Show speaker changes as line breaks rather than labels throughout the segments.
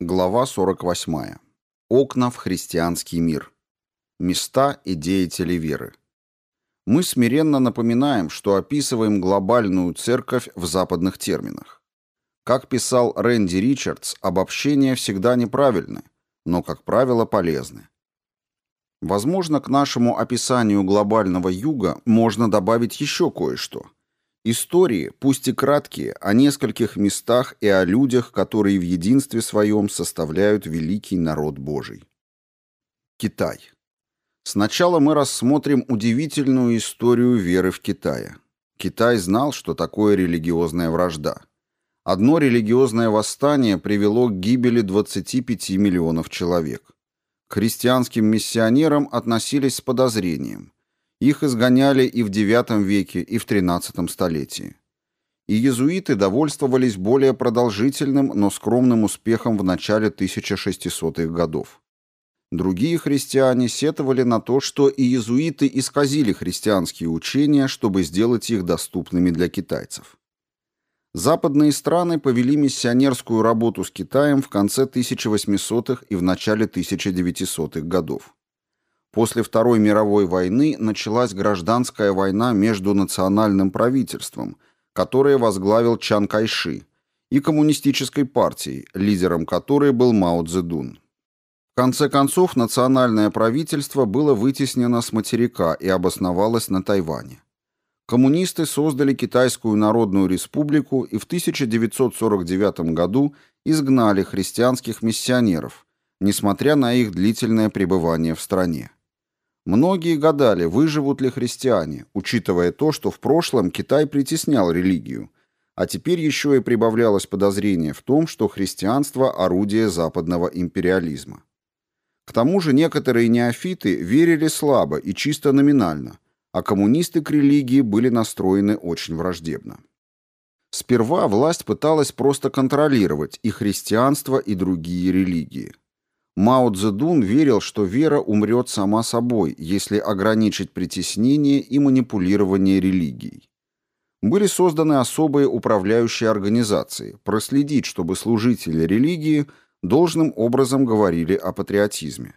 Глава 48. Окна в христианский мир. Места и деятели веры. Мы смиренно напоминаем, что описываем глобальную церковь в западных терминах. Как писал Рэнди Ричардс, обобщения всегда неправильны, но, как правило, полезны. Возможно, к нашему описанию глобального юга можно добавить еще кое-что – Истории, пусть и краткие, о нескольких местах и о людях, которые в единстве своем составляют великий народ Божий. Китай. Сначала мы рассмотрим удивительную историю веры в Китае. Китай знал, что такое религиозная вражда. Одно религиозное восстание привело к гибели 25 миллионов человек. К христианским миссионерам относились с подозрением. Их изгоняли и в IX веке, и в XIII столетии. И иезуиты довольствовались более продолжительным, но скромным успехом в начале 1600-х годов. Другие христиане сетовали на то, что и иезуиты исказили христианские учения, чтобы сделать их доступными для китайцев. Западные страны повели миссионерскую работу с Китаем в конце 1800-х и в начале 1900-х годов. После Второй мировой войны началась гражданская война между национальным правительством, которое возглавил Чан Кайши, и коммунистической партией, лидером которой был Мао Цзэдун. В конце концов, национальное правительство было вытеснено с материка и обосновалось на Тайване. Коммунисты создали Китайскую Народную Республику и в 1949 году изгнали христианских миссионеров, несмотря на их длительное пребывание в стране. Многие гадали, выживут ли христиане, учитывая то, что в прошлом Китай притеснял религию, а теперь еще и прибавлялось подозрение в том, что христианство – орудие западного империализма. К тому же некоторые неофиты верили слабо и чисто номинально, а коммунисты к религии были настроены очень враждебно. Сперва власть пыталась просто контролировать и христианство, и другие религии – Мао Цзэдун верил, что вера умрет сама собой, если ограничить притеснение и манипулирование религией. Были созданы особые управляющие организации, проследить, чтобы служители религии должным образом говорили о патриотизме.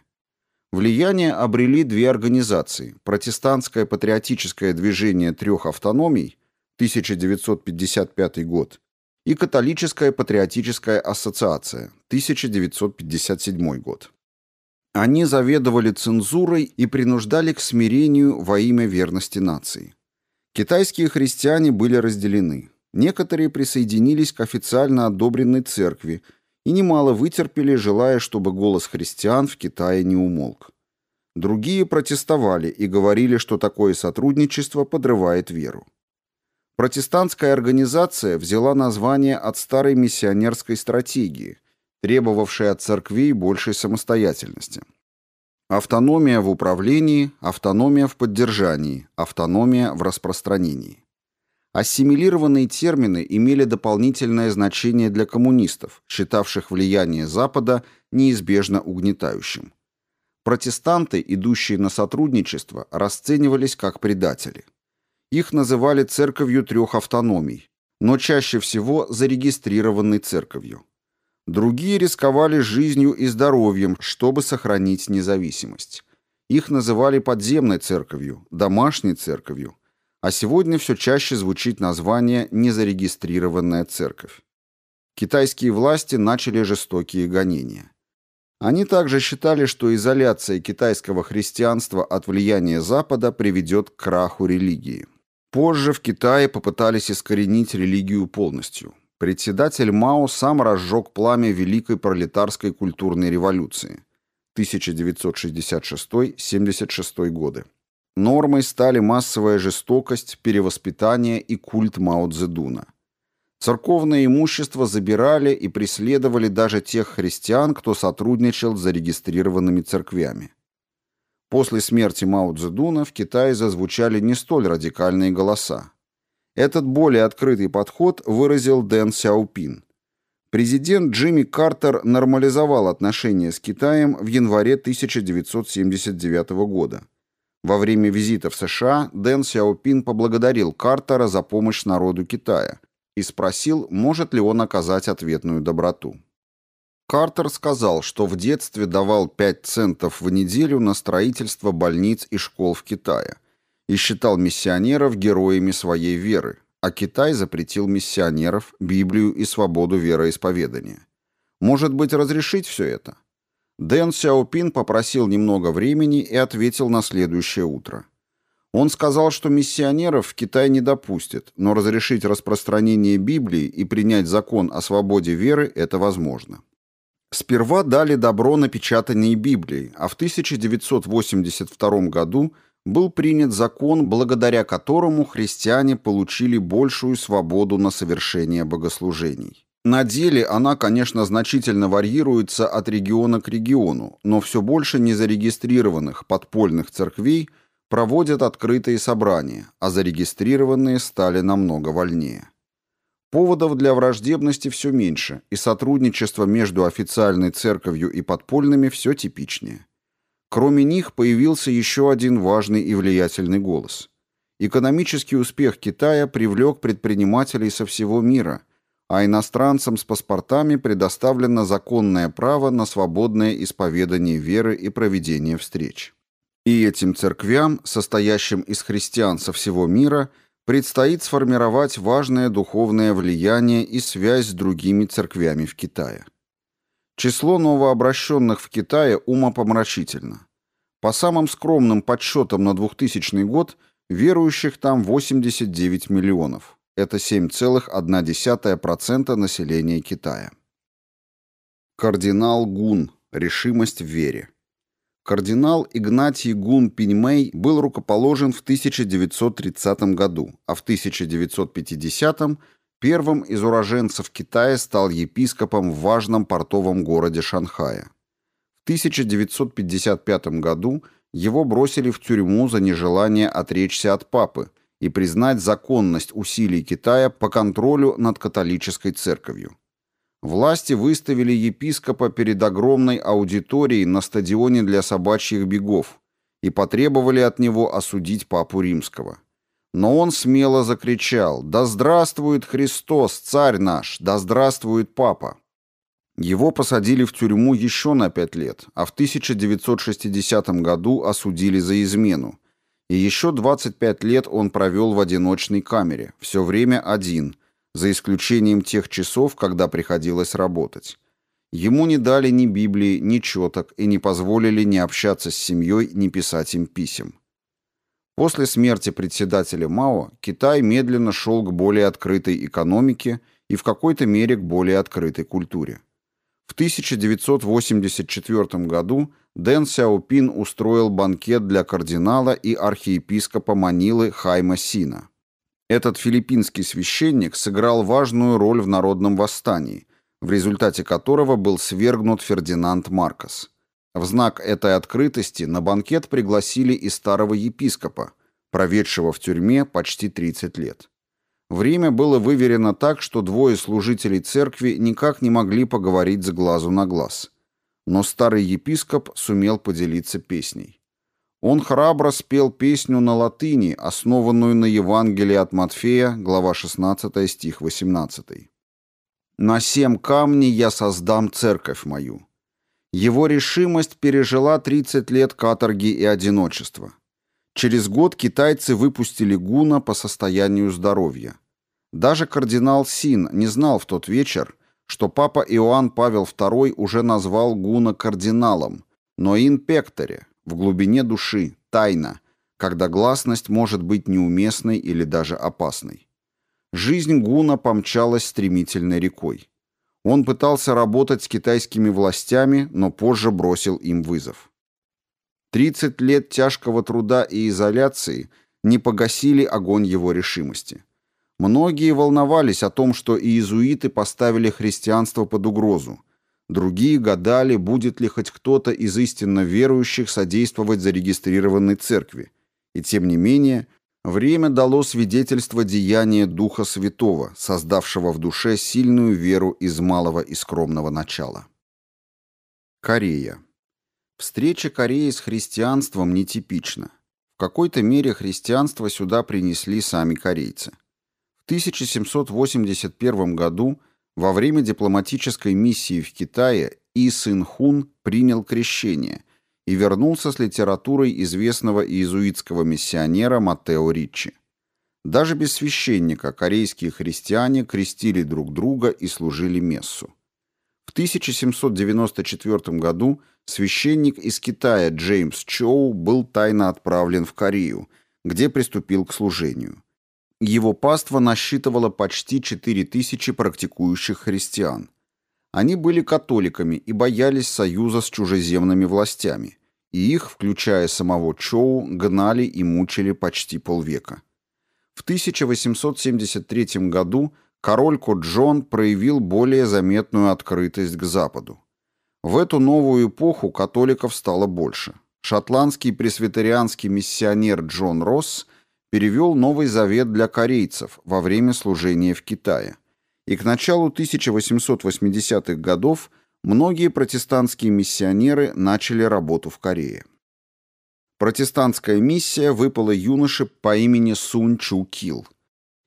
Влияние обрели две организации – Протестантское патриотическое движение трех автономий, 1955 год, и Католическая патриотическая ассоциация, 1957 год. Они заведовали цензурой и принуждали к смирению во имя верности нации. Китайские христиане были разделены. Некоторые присоединились к официально одобренной церкви и немало вытерпели, желая, чтобы голос христиан в Китае не умолк. Другие протестовали и говорили, что такое сотрудничество подрывает веру. Протестантская организация взяла название от старой миссионерской стратегии, требовавшей от церквей большей самостоятельности. Автономия в управлении, автономия в поддержании, автономия в распространении. Ассимилированные термины имели дополнительное значение для коммунистов, считавших влияние Запада неизбежно угнетающим. Протестанты, идущие на сотрудничество, расценивались как предатели – их называли церковью трех автономий, но чаще всего зарегистрированной церковью. Другие рисковали жизнью и здоровьем, чтобы сохранить независимость. Их называли подземной церковью, домашней церковью, а сегодня все чаще звучит название «незарегистрированная церковь». Китайские власти начали жестокие гонения. Они также считали, что изоляция китайского христианства от влияния Запада приведет к краху религии. Позже в Китае попытались искоренить религию полностью. Председатель Мао сам разжег пламя Великой пролетарской культурной революции 1966-76 годы. Нормой стали массовая жестокость, перевоспитание и культ Мао Цзэдуна. Церковное имущество забирали и преследовали даже тех христиан, кто сотрудничал с зарегистрированными церквями. После смерти Мао Цзэдуна в Китае зазвучали не столь радикальные голоса. Этот более открытый подход выразил Дэн Сяопин. Президент Джимми Картер нормализовал отношения с Китаем в январе 1979 года. Во время визита в США Дэн Сяопин поблагодарил Картера за помощь народу Китая и спросил, может ли он оказать ответную доброту. Картер сказал, что в детстве давал 5 центов в неделю на строительство больниц и школ в Китае и считал миссионеров героями своей веры, а Китай запретил миссионеров, Библию и свободу вероисповедания. Может быть, разрешить все это? Дэн Сяопин попросил немного времени и ответил на следующее утро. Он сказал, что миссионеров в Китай не допустят, но разрешить распространение Библии и принять закон о свободе веры – это возможно. Сперва дали добро на печатание Библии, а в 1982 году был принят закон, благодаря которому христиане получили большую свободу на совершение богослужений. На деле она, конечно, значительно варьируется от региона к региону, но все больше незарегистрированных подпольных церквей проводят открытые собрания, а зарегистрированные стали намного вольнее. Поводов для враждебности все меньше, и сотрудничество между официальной церковью и подпольными все типичнее. Кроме них появился еще один важный и влиятельный голос. Экономический успех Китая привлек предпринимателей со всего мира, а иностранцам с паспортами предоставлено законное право на свободное исповедание веры и проведение встреч. И этим церквям, состоящим из христиан со всего мира – предстоит сформировать важное духовное влияние и связь с другими церквями в Китае. Число новообращенных в Китае умопомрачительно. По самым скромным подсчетам на 2000 год верующих там 89 миллионов. Это 7,1% населения Китая. Кардинал Гун. Решимость в вере. Кардинал Игнатий Гун Пиньмей был рукоположен в 1930 году, а в 1950 первым из уроженцев Китая стал епископом в важном портовом городе Шанхая. В 1955 году его бросили в тюрьму за нежелание отречься от папы и признать законность усилий Китая по контролю над католической церковью. Власти выставили епископа перед огромной аудиторией на стадионе для собачьих бегов и потребовали от него осудить папу римского. Но он смело закричал «Да здравствует Христос, царь наш! Да здравствует папа!» Его посадили в тюрьму еще на пять лет, а в 1960 году осудили за измену. И еще 25 лет он провел в одиночной камере, все время один – за исключением тех часов, когда приходилось работать. Ему не дали ни Библии, ни четок и не позволили ни общаться с семьей, ни писать им писем. После смерти председателя Мао Китай медленно шел к более открытой экономике и в какой-то мере к более открытой культуре. В 1984 году Дэн Сяопин устроил банкет для кардинала и архиепископа Манилы Хайма Сина. Этот филиппинский священник сыграл важную роль в народном восстании, в результате которого был свергнут Фердинанд Маркос. В знак этой открытости на банкет пригласили и старого епископа, проведшего в тюрьме почти 30 лет. Время было выверено так, что двое служителей церкви никак не могли поговорить с глазу на глаз. Но старый епископ сумел поделиться песней. Он храбро спел песню на латыни, основанную на Евангелии от Матфея, глава 16, стих 18. «На семь камней я создам церковь мою». Его решимость пережила 30 лет каторги и одиночества. Через год китайцы выпустили Гуна по состоянию здоровья. Даже кардинал Син не знал в тот вечер, что папа Иоанн Павел II уже назвал Гуна кардиналом, но ин пекторе, в глубине души, тайна, когда гласность может быть неуместной или даже опасной. Жизнь Гуна помчалась стремительной рекой. Он пытался работать с китайскими властями, но позже бросил им вызов. 30 лет тяжкого труда и изоляции не погасили огонь его решимости. Многие волновались о том, что иезуиты поставили христианство под угрозу, Другие гадали, будет ли хоть кто-то из истинно верующих содействовать зарегистрированной церкви. И тем не менее, время дало свидетельство деяния Духа Святого, создавшего в душе сильную веру из малого и скромного начала. Корея. Встреча Кореи с христианством нетипична. В какой-то мере христианство сюда принесли сами корейцы. В 1781 году Во время дипломатической миссии в Китае И Сын Хун принял крещение и вернулся с литературой известного иезуитского миссионера Матео Риччи. Даже без священника корейские христиане крестили друг друга и служили мессу. В 1794 году священник из Китая Джеймс Чоу был тайно отправлен в Корею, где приступил к служению. Его паства насчитывало почти 4000 практикующих христиан. Они были католиками и боялись союза с чужеземными властями, и их, включая самого Чоу, гнали и мучили почти полвека. В 1873 году король Коджон проявил более заметную открытость к Западу. В эту новую эпоху католиков стало больше. Шотландский пресвитерианский миссионер Джон Росс перевел Новый Завет для корейцев во время служения в Китае. И к началу 1880-х годов многие протестантские миссионеры начали работу в Корее. Протестантская миссия выпала юноше по имени Сун Чу Кил –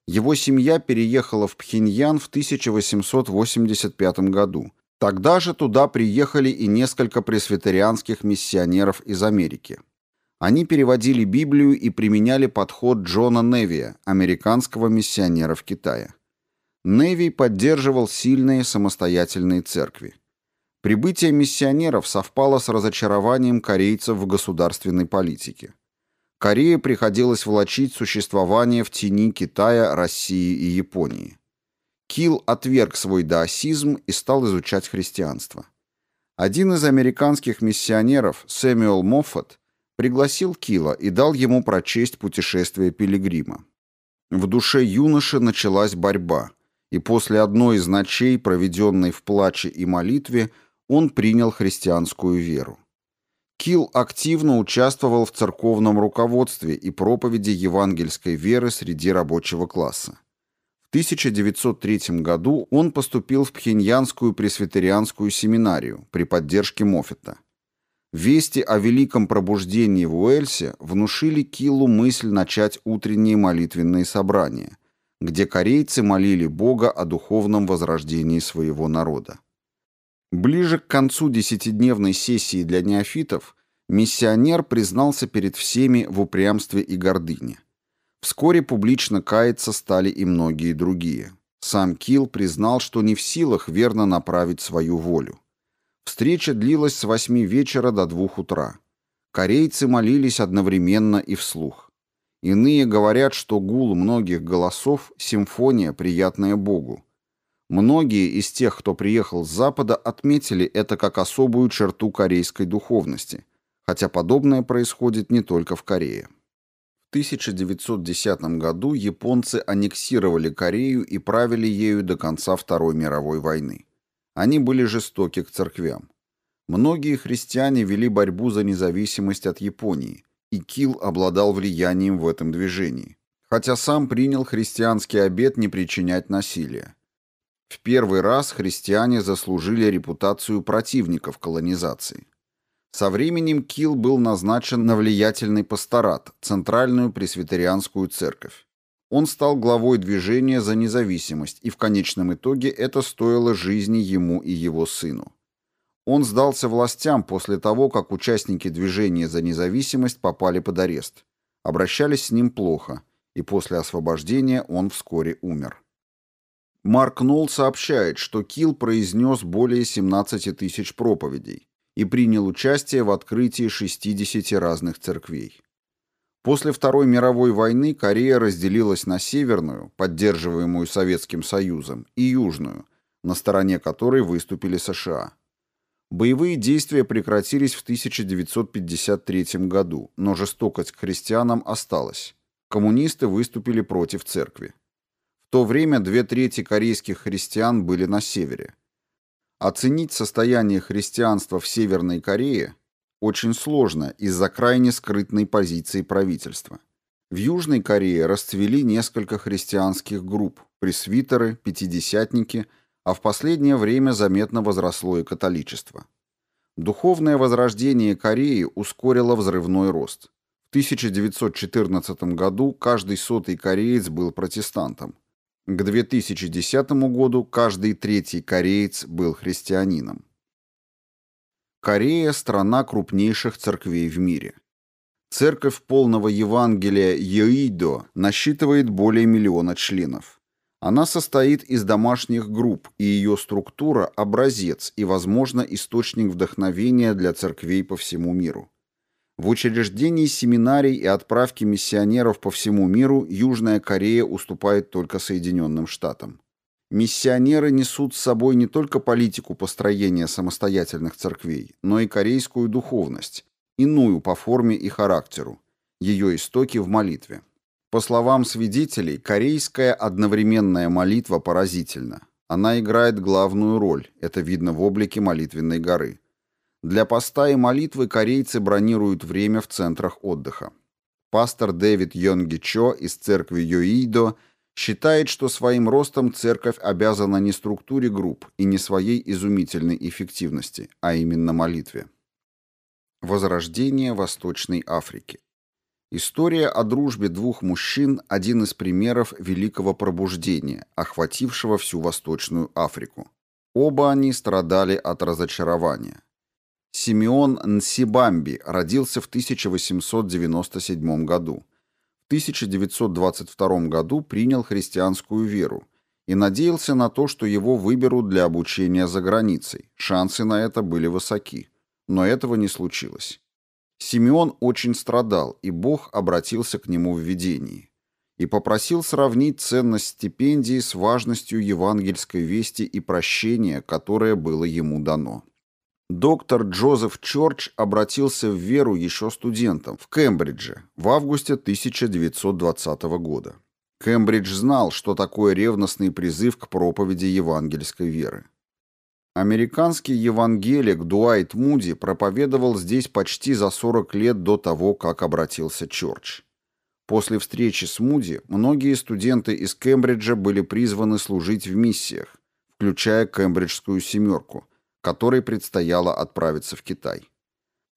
его семья переехала в Пхеньян в 1885 году. Тогда же туда приехали и несколько пресвитерианских миссионеров из Америки. Они переводили Библию и применяли подход Джона Невия, американского миссионера в Китае. Невий поддерживал сильные самостоятельные церкви. Прибытие миссионеров совпало с разочарованием корейцев в государственной политике. Корее приходилось влачить существование в тени Китая, России и Японии. Килл отверг свой даосизм и стал изучать христианство. Один из американских миссионеров, Сэмюэл Моффат, пригласил Килла и дал ему прочесть «Путешествие пилигрима». В душе юноши началась борьба, и после одной из ночей, проведенной в плаче и молитве, он принял христианскую веру. Килл активно участвовал в церковном руководстве и проповеди евангельской веры среди рабочего класса. В 1903 году он поступил в Пхеньянскую пресвитерианскую семинарию при поддержке Моффета. Вести о великом пробуждении в Уэльсе внушили Киллу мысль начать утренние молитвенные собрания, где корейцы молили Бога о духовном возрождении своего народа. Ближе к концу десятидневной сессии для неофитов миссионер признался перед всеми в упрямстве и гордыне. Вскоре публично каяться стали и многие другие. Сам Килл признал, что не в силах верно направить свою волю. Встреча длилась с восьми вечера до двух утра. Корейцы молились одновременно и вслух. Иные говорят, что гул многих голосов – симфония, приятная Богу. Многие из тех, кто приехал с Запада, отметили это как особую черту корейской духовности, хотя подобное происходит не только в Корее. В 1910 году японцы аннексировали Корею и правили ею до конца Второй мировой войны. Они были жестоки к церквям. Многие христиане вели борьбу за независимость от Японии, и Кил обладал влиянием в этом движении, хотя сам принял христианский обет не причинять насилия. В первый раз христиане заслужили репутацию противников колонизации. Со временем Кил был назначен на влиятельный пасторат, Центральную пресвитерианскую церковь. Он стал главой движения за независимость, и в конечном итоге это стоило жизни ему и его сыну. Он сдался властям после того, как участники движения за независимость попали под арест. Обращались с ним плохо, и после освобождения он вскоре умер. Марк Нолл сообщает, что Килл произнес более 17 тысяч проповедей и принял участие в открытии 60 разных церквей. После Второй мировой войны Корея разделилась на северную, поддерживаемую Советским Союзом, и южную, на стороне которой выступили США. Боевые действия прекратились в 1953 году, но жестокость к христианам осталась. Коммунисты выступили против церкви то время две трети корейских христиан были на севере. Оценить состояние христианства в Северной Корее очень сложно из-за крайне скрытной позиции правительства. В Южной Корее расцвели несколько христианских групп – пресвитеры, пятидесятники, а в последнее время заметно возросло и католичество. Духовное возрождение Кореи ускорило взрывной рост. В 1914 году каждый сотый кореец был протестантом. К 2010 году каждый третий кореец был христианином. Корея – страна крупнейших церквей в мире. Церковь полного Евангелия Йоидо насчитывает более миллиона членов. Она состоит из домашних групп, и ее структура – образец и, возможно, источник вдохновения для церквей по всему миру. В учреждении семинарий и отправке миссионеров по всему миру Южная Корея уступает только Соединенным Штатам. Миссионеры несут с собой не только политику построения самостоятельных церквей, но и корейскую духовность, иную по форме и характеру, ее истоки в молитве. По словам свидетелей, корейская одновременная молитва поразительна. Она играет главную роль, это видно в облике молитвенной горы. Для поста и молитвы корейцы бронируют время в центрах отдыха. Пастор Дэвид Йонги Чо из церкви Йоидо считает, что своим ростом церковь обязана не структуре групп и не своей изумительной эффективности, а именно молитве. Возрождение Восточной Африки История о дружбе двух мужчин – один из примеров великого пробуждения, охватившего всю Восточную Африку. Оба они страдали от разочарования. Симеон Нсибамби родился в 1897 году. В 1922 году принял христианскую веру и надеялся на то, что его выберут для обучения за границей. Шансы на это были высоки. Но этого не случилось. Симеон очень страдал, и Бог обратился к нему в видении и попросил сравнить ценность стипендии с важностью евангельской вести и прощения, которое было ему дано. Доктор Джозеф Чорч обратился в веру еще студентом в Кембридже в августе 1920 года. Кембридж знал, что такое ревностный призыв к проповеди евангельской веры. Американский евангелик Дуайт Муди проповедовал здесь почти за 40 лет до того, как обратился Чорч. После встречи с Муди многие студенты из Кембриджа были призваны служить в миссиях, включая Кембриджскую семерку – которой предстояло отправиться в Китай.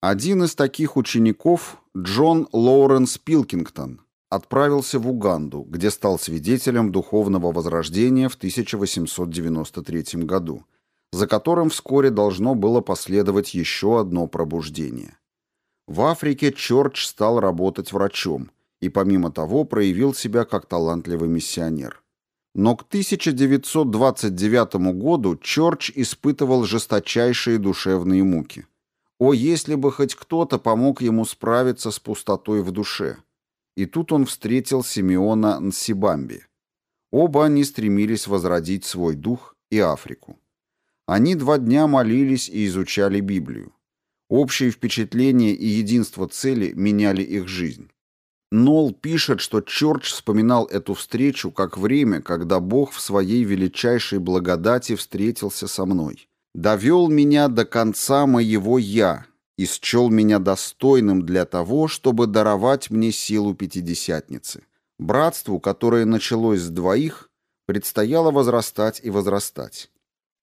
Один из таких учеников, Джон Лоуренс Пилкингтон, отправился в Уганду, где стал свидетелем духовного возрождения в 1893 году, за которым вскоре должно было последовать еще одно пробуждение. В Африке Чорч стал работать врачом и помимо того проявил себя как талантливый миссионер. Но к 1929 году Чорч испытывал жесточайшие душевные муки. О, если бы хоть кто-то помог ему справиться с пустотой в душе. И тут он встретил Симеона Нсибамби. Оба они стремились возродить свой дух и Африку. Они два дня молились и изучали Библию. Общие впечатления и единство цели меняли их жизнь. Нолл пишет, что Чорч вспоминал эту встречу как время, когда Бог в своей величайшей благодати встретился со мной. «Довел меня до конца моего «я» и счел меня достойным для того, чтобы даровать мне силу Пятидесятницы. Братству, которое началось с двоих, предстояло возрастать и возрастать.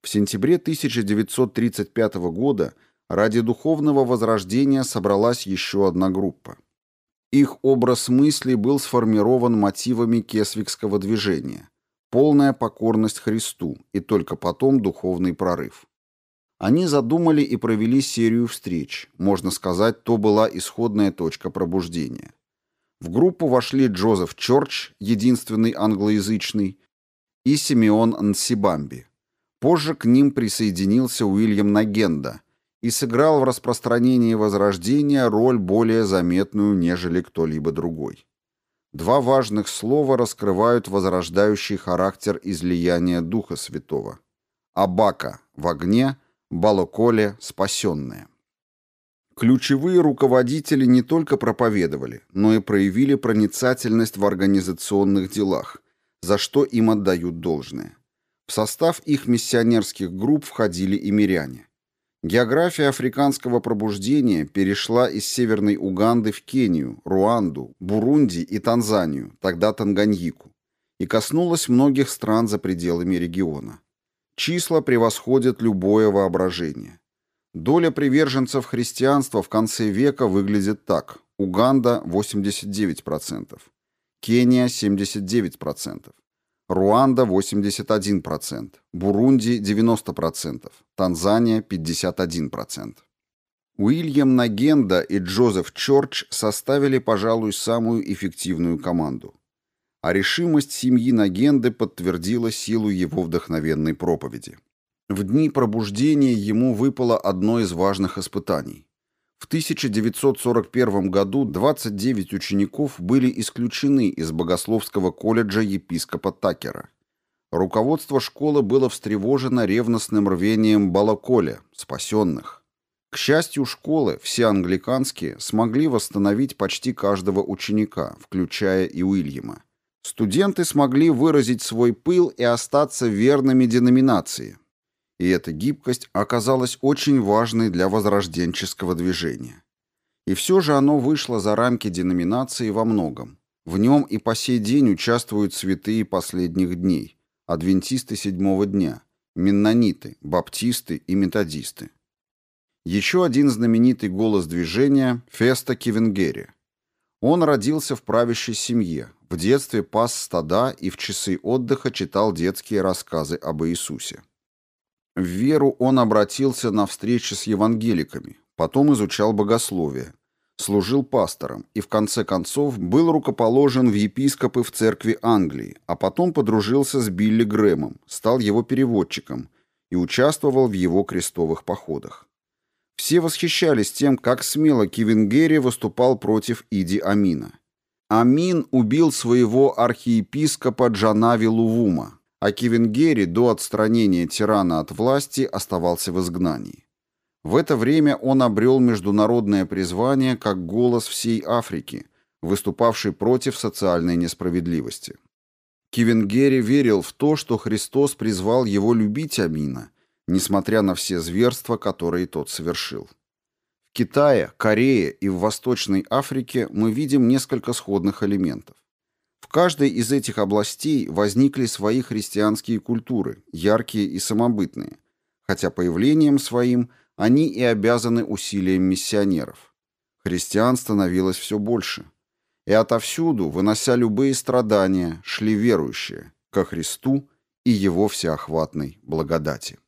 В сентябре 1935 года ради духовного возрождения собралась еще одна группа. Их образ мысли был сформирован мотивами кесвикского движения. Полная покорность Христу и только потом духовный прорыв. Они задумали и провели серию встреч. Можно сказать, то была исходная точка пробуждения. В группу вошли Джозеф Чорч, единственный англоязычный, и Симеон Нсибамби. Позже к ним присоединился Уильям Нагенда – и сыграл в распространении Возрождения роль более заметную, нежели кто-либо другой. Два важных слова раскрывают возрождающий характер излияния Духа Святого. Абака – в огне, Балоколе – спасенные. Ключевые руководители не только проповедовали, но и проявили проницательность в организационных делах, за что им отдают должное. В состав их миссионерских групп входили и миряне. География африканского пробуждения перешла из Северной Уганды в Кению, Руанду, Бурунди и Танзанию, тогда Танганьику, и коснулась многих стран за пределами региона. Числа превосходят любое воображение. Доля приверженцев христианства в конце века выглядит так. Уганда – 89%, Кения – 79%, Руанда 81%, Бурунди 90%, Танзания 51%. Уильям Нагенда и Джозеф Чорч составили, пожалуй, самую эффективную команду. А решимость семьи Нагенды подтвердила силу его вдохновенной проповеди. В дни пробуждения ему выпало одно из важных испытаний. В 1941 году 29 учеников были исключены из Богословского колледжа епископа Такера. Руководство школы было встревожено ревностным рвением Балаколя, спасенных. К счастью, школы, все англиканские, смогли восстановить почти каждого ученика, включая и Уильяма. Студенты смогли выразить свой пыл и остаться верными деноминации, и эта гибкость оказалась очень важной для возрожденческого движения. И все же оно вышло за рамки деноминации во многом. В нем и по сей день участвуют святые последних дней, адвентисты седьмого дня, меннониты, баптисты и методисты. Еще один знаменитый голос движения – Феста Кивенгери. Он родился в правящей семье, в детстве пас стада и в часы отдыха читал детские рассказы об Иисусе. В веру он обратился на встречи с евангеликами, потом изучал богословие, служил пастором и в конце концов был рукоположен в епископы в церкви Англии, а потом подружился с Билли Грэмом, стал его переводчиком и участвовал в его крестовых походах. Все восхищались тем, как смело Кивенгери выступал против Иди Амина. Амин убил своего архиепископа Джанави Лувума, а Кивенгери до отстранения тирана от власти оставался в изгнании. В это время он обрел международное призвание как голос всей Африки, выступавший против социальной несправедливости. Кивенгери верил в то, что Христос призвал его любить Амина, несмотря на все зверства, которые тот совершил. В Китае, Корее и в Восточной Африке мы видим несколько сходных элементов. Каждой из этих областей возникли свои христианские культуры, яркие и самобытные, хотя появлением своим они и обязаны усилиям миссионеров. Христиан становилось все больше. И отовсюду, вынося любые страдания, шли верующие ко Христу и Его всеохватной благодати.